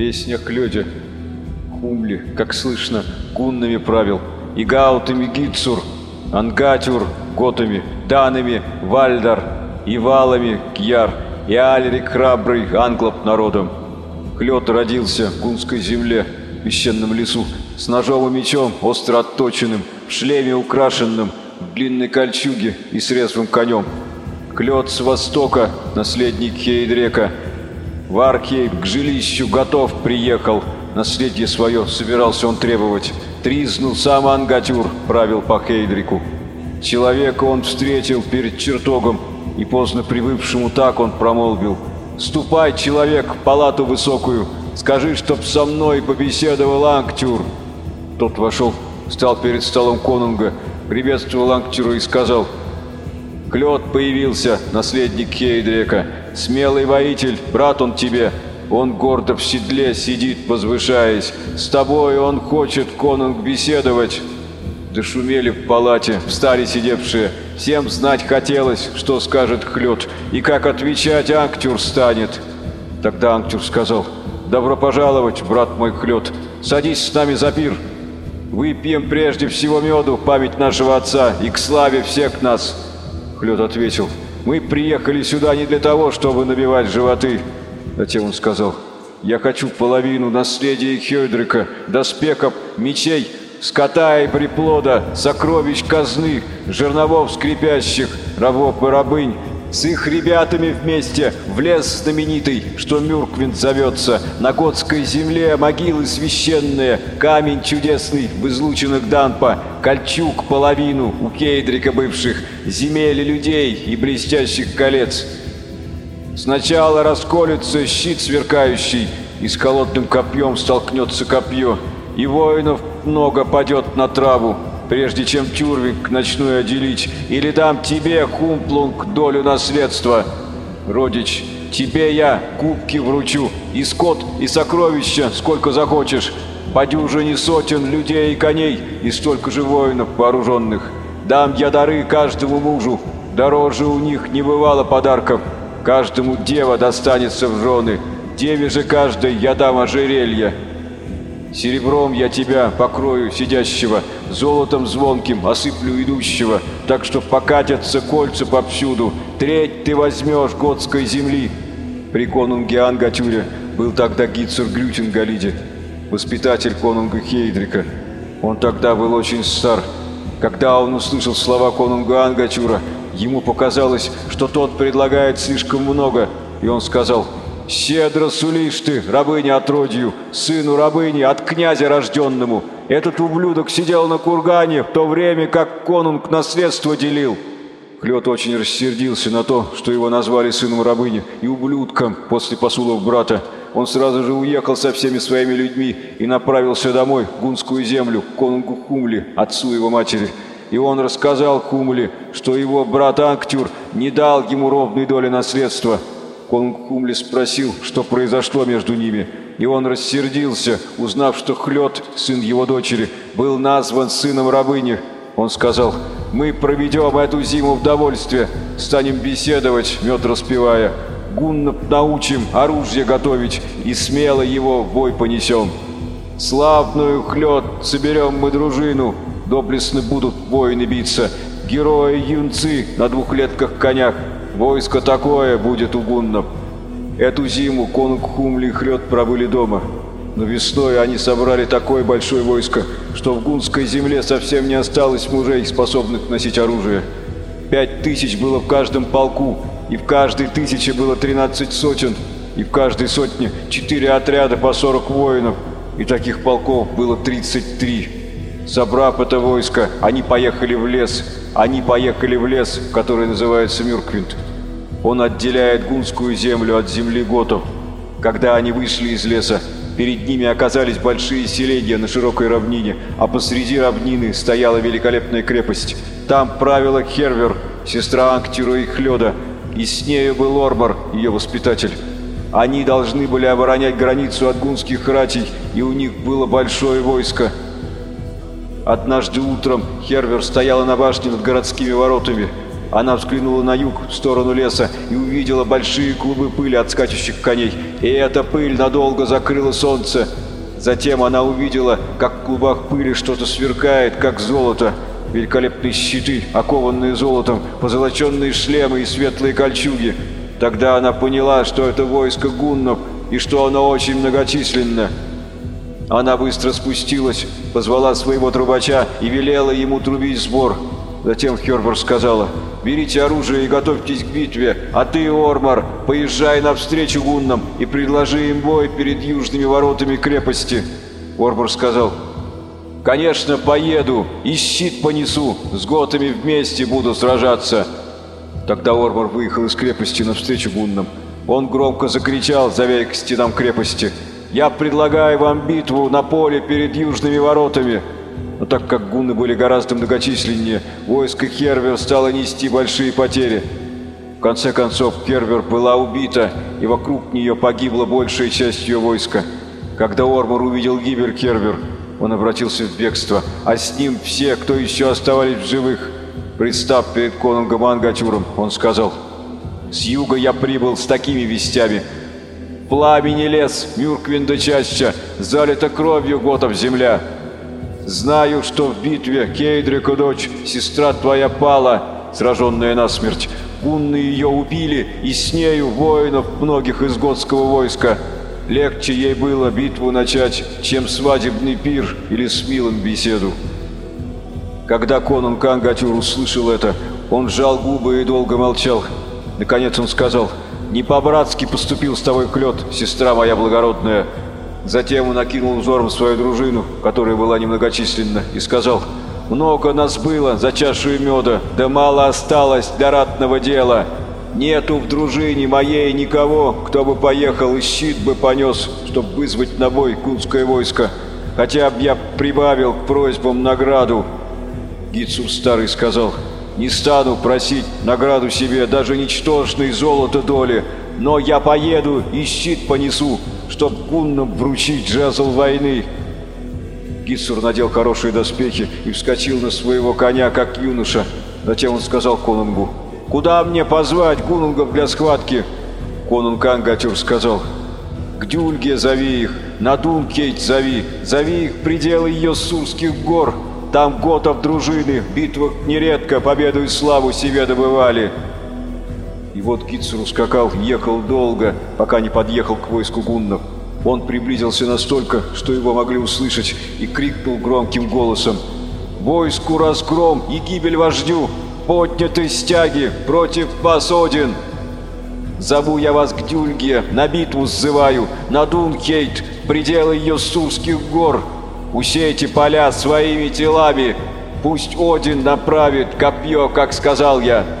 Песня Клёдя. Хумли, как слышно, гуннами правил, и гаутами Гитцур, Ангатюр, готами, данами, Вальдар, и валами Кьяр, и Альрик храбрый, англоп народом. Клёд родился в гунской земле, в песчаном лесу, с ножом и мечом, остро отточенным, в шлеме украшенным, в длинной кольчуге и с резвым конем. Клёд с востока, наследник Хейдрека, в Архейм к жилищу готов приехал, наследие свое собирался он требовать. Тризну сам Ангатюр правил по Хейдрику. Человека он встретил перед чертогом, и поздно привывшему так он промолвил. «Ступай, человек, в палату высокую, скажи, чтоб со мной побеседовал Ангтюр». Тот вошел, стал перед столом конунга, приветствовал Ангтюра и сказал – Клёд появился, наследник Хейдрека. Смелый воитель, брат он тебе. Он гордо в седле сидит, возвышаясь. С тобой он хочет, конунг, беседовать. Дошумели в палате, встали сидевшие. Всем знать хотелось, что скажет Хлёд, и как отвечать Анктюр станет. Тогда Анктюр сказал, «Добро пожаловать, брат мой Хлёд, садись с нами за пир. Выпьем прежде всего меду, память нашего отца, и к славе всех нас». Клёд ответил, «Мы приехали сюда не для того, чтобы набивать животы». Затем он сказал, «Я хочу половину наследия Хёдрика, доспехов, мечей, скота и приплода, сокровищ казны, жерновов скрипящих, рабов и рабынь, с их ребятами вместе в лес знаменитый, что Мюрквин зовется, на Готской земле могилы священные, камень чудесный в излученных Данпа, кольчуг половину у Кейдрика бывших, земель людей и блестящих колец. Сначала расколется щит сверкающий, и с холодным копьем столкнется копье, и воинов много падет на траву, прежде чем Тюрвик начну я делить, или дам тебе, Хумплунг, долю наследства. Родич, тебе я кубки вручу, и скот, и сокровища, сколько захочешь, по дюжине сотен людей и коней, и столько же воинов вооруженных. Дам я дары каждому мужу, дороже у них не бывало подарков. Каждому дева достанется в жены, деве же каждой я дам ожерелье, Серебром я тебя покрою сидящего, золотом звонким осыплю идущего, так что покатятся кольца повсюду. Треть ты возьмешь готской земли. При конунге Ангатюре был тогда Гитцер Глютин Галиде, воспитатель конунга Хейдрика. Он тогда был очень стар. Когда он услышал слова конунга Ангатюра, ему показалось, что тот предлагает слишком много, и он сказал – «Щедро сулишь ты, рабыня отродью, сыну рабыни, от князя рожденному. Этот ублюдок сидел на кургане в то время, как конунг наследство делил». Клёд очень рассердился на то, что его назвали сыном рабыни и ублюдком после посулов брата. Он сразу же уехал со всеми своими людьми и направился домой, в гунскую землю, к конунгу Хумли, отцу его матери. И он рассказал Хумли, что его брат Анктюр не дал ему ровной доли наследства, Конг спросил, что произошло между ними, и он рассердился, узнав, что Хлёд, сын его дочери, был назван сыном рабыни. Он сказал, «Мы проведем эту зиму в довольстве, станем беседовать, мед распевая, гуннов научим оружие готовить и смело его в бой понесем. Славную Хлёд соберем мы дружину, доблестно будут воины биться, герои-юнцы на двухлетках конях, Войско такое будет у гуннов. Эту зиму конунг Хумли и Хрет пробыли дома. Но весной они собрали такое большое войско, что в гунской земле совсем не осталось мужей, способных носить оружие. Пять тысяч было в каждом полку, и в каждой тысяче было тринадцать сотен, и в каждой сотне четыре отряда по сорок воинов, и таких полков было тридцать три. Собрав это войско, они поехали в лес, они поехали в лес, который называется Мюрквинт. Он отделяет гунскую землю от земли готов. Когда они вышли из леса, перед ними оказались большие селения на широкой равнине, а посреди равнины стояла великолепная крепость. Там правила Хервер, сестра Анктюра и Хлёда, и с нею был Ормор, ее воспитатель. Они должны были оборонять границу от гунских ратей, и у них было большое войско – Однажды утром Хервер стояла на башне над городскими воротами. Она взглянула на юг, в сторону леса, и увидела большие клубы пыли от скачущих коней. и эта пыль надолго закрыла солнце. Затем она увидела, как в клубах пыли что-то сверкает, как золото. Великолепные щиты, окованные золотом, позолоченные шлемы и светлые кольчуги. Тогда она поняла, что это войско гуннов и что оно очень многочисленно. Она быстро спустилась, позвала своего трубача и велела ему трубить сбор. Затем Хербер сказала, «Берите оружие и готовьтесь к битве, а ты, Ормар, поезжай навстречу гуннам и предложи им бой перед южными воротами крепости». Ормар сказал, «Конечно, поеду и щит понесу, с готами вместе буду сражаться». Тогда Ормар выехал из крепости навстречу гуннам. Он громко закричал, зовя к стенам крепости, «Я предлагаю вам битву на поле перед южными воротами». Но так как гунны были гораздо многочисленнее, войско Хервер стало нести большие потери. В конце концов, Хервер была убита, и вокруг нее погибла большая часть ее войска. Когда Ормор увидел гибель Хервер, он обратился в бегство, а с ним все, кто еще оставались в живых. Представ перед конунгом Ангатюром, он сказал, «С юга я прибыл с такими вестями. Пламени лес, Мюрквинда чаща, залита кровью готов земля». Знаю, что в битве Кейдрика дочь, сестра твоя пала, сраженная насмерть. Гунны ее убили, и с нею воинов многих из готского войска. Легче ей было битву начать, чем свадебный пир или с милым беседу. Когда конунг Ангатюр услышал это, он сжал губы и долго молчал. Наконец он сказал, «Не по-братски поступил с тобой клет, сестра моя благородная». Затем он окинул взором свою дружину, которая была немногочисленна, и сказал, «Много нас было за чашу меда, да мало осталось для ратного дела. Нету в дружине моей никого, кто бы поехал и щит бы понес, чтобы вызвать на бой кунское войско. Хотя б я прибавил к просьбам награду». Гицур Старый сказал, «Не стану просить награду себе, даже ничтожной золото доли, но я поеду и щит понесу, чтоб гуннам вручить жезл войны. Гитсур надел хорошие доспехи и вскочил на своего коня, как юноша. Затем он сказал конунгу, «Куда мне позвать гунунгов для схватки?» Конунг Ангатюр сказал, «К Дюльге зови их, на Дункейт зови, зови их пределы ее Сурских гор. Там готов дружины, в битвах нередко победу и славу себе добывали». И вот Китсур ускакал, ехал долго, пока не подъехал к войску гуннов. Он приблизился настолько, что его могли услышать, и крикнул громким голосом. «Войску разгром и гибель вождю! Подняты стяги! Против вас Один! Зову я вас к Дюльге, на битву сзываю, на Дунхейт, пределы ее Сурских гор! Усейте поля своими телами! Пусть Один направит копье, как сказал я!»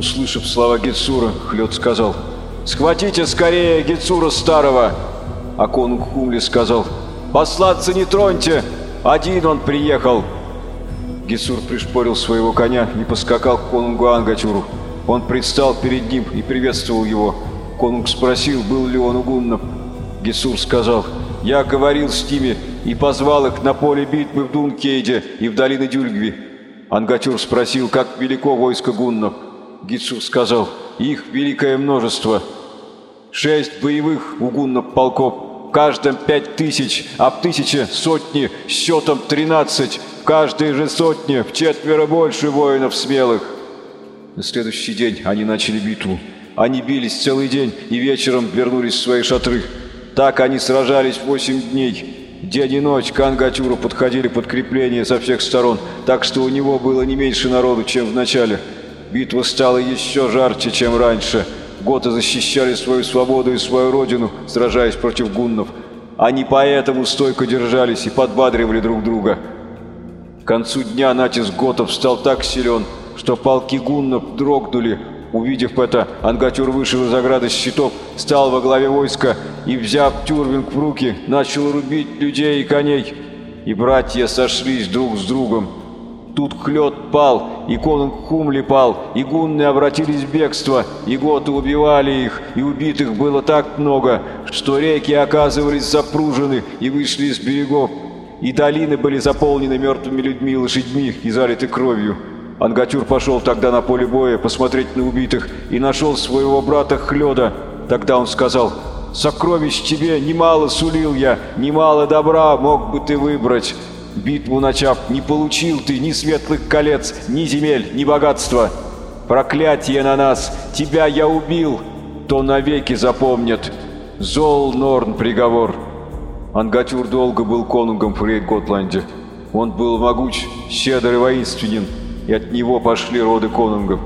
Услышав слова Гетсура, Хлёд сказал, «Схватите скорее Гетсура старого!» А конунг Хумли сказал, «Послаться не троньте! Один он приехал!» Гетсур пришпорил своего коня и поскакал к конунгу Ангатюру. Он предстал перед ним и приветствовал его. Конунг спросил, был ли он у гуннов. Гетсур сказал, «Я говорил с ними и позвал их на поле битвы в Дункейде и в долине Дюльгви». Ангатюр спросил, как велико войско гуннов. Гитсур сказал, их великое множество. Шесть боевых угунных полков, в каждом пять тысяч, а в тысяче сотни, счетом тринадцать, в каждой же сотне в четверо больше воинов смелых. На следующий день они начали битву. Они бились целый день и вечером вернулись в свои шатры. Так они сражались восемь дней. День и ночь к Ангатюру подходили подкрепления со всех сторон, так что у него было не меньше народу, чем в начале. Битва стала еще жарче, чем раньше. Готы защищали свою свободу и свою родину, сражаясь против гуннов. Они поэтому стойко держались и подбадривали друг друга. К концу дня натиск готов стал так силен, что полки гуннов дрогнули. Увидев это, Ангатюр вышел из ограды щитов, стал во главе войска и, взяв тюрвинг в руки, начал рубить людей и коней. И братья сошлись друг с другом. Тут Клёд пал, и конунг Хумли пал, и гунны обратились в бегство, и готы убивали их, и убитых было так много, что реки оказывались запружены и вышли из берегов, и долины были заполнены мертвыми людьми и лошадьми и залиты кровью. Ангатюр пошел тогда на поле боя посмотреть на убитых и нашел своего брата Хлёда. Тогда он сказал – Сокровищ тебе немало сулил я, немало добра мог бы ты выбрать. Битву начав, не получил ты ни светлых колец, ни земель, ни богатства. Проклятие на нас, тебя я убил, то навеки запомнят. Зол Норн приговор. Ангатюр долго был конунгом в Фрейд-Готланде. Он был могуч, щедр и воинственен, и от него пошли роды конунгов.